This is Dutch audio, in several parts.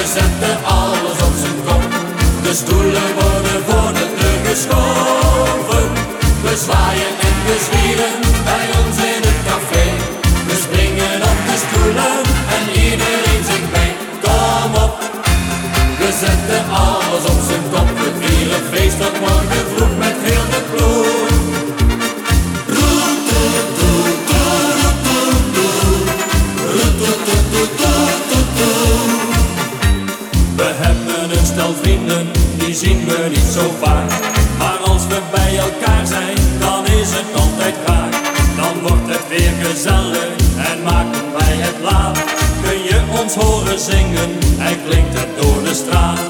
we zetten alles op zijn kop. De stoelen worden voor de deur geschoven. We zwaaien en we zwieren bij ons in het café. We springen op de stoelen en iedereen zingt mee. Kom op, we zetten alles op zijn kop. We vieren feest tot morgen vroeg We hebben een stel vrienden, die zien we niet zo vaak. Maar als we bij elkaar zijn, dan is het altijd raak. Dan wordt het weer gezellig en maken wij het laat. Kun je ons horen zingen en klinkt het door de straat.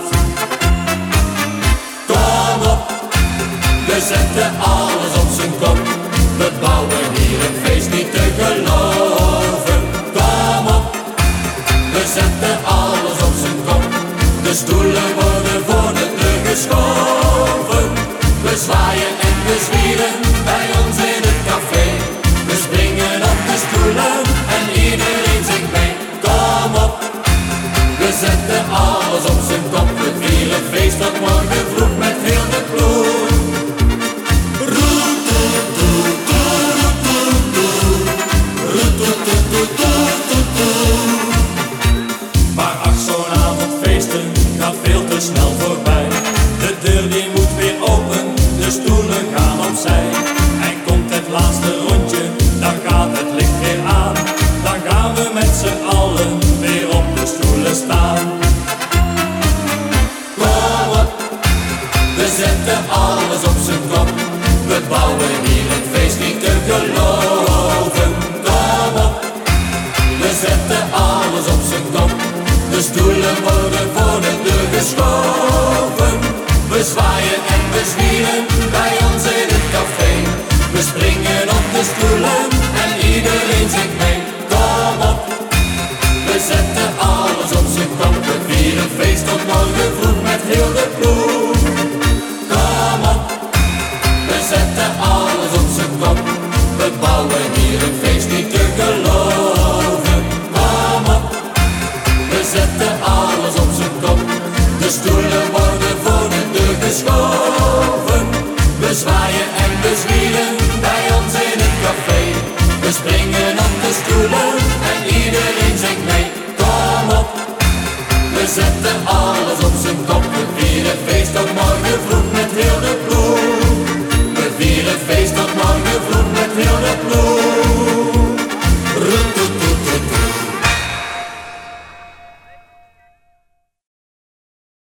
We zetten alles op zijn De stoelen worden voor de deur geschoven. We zwaaien en we zwieren bij ons in het café. We springen op de stoelen en iedereen zingt mee. Kom op, we zetten alles op zijn kop. We vieren feest tot morgen vroeg met heel de ploeg. Kom op, we zetten alles op zijn kop. We bouwen hier een feest niet te geloven. De stoelen worden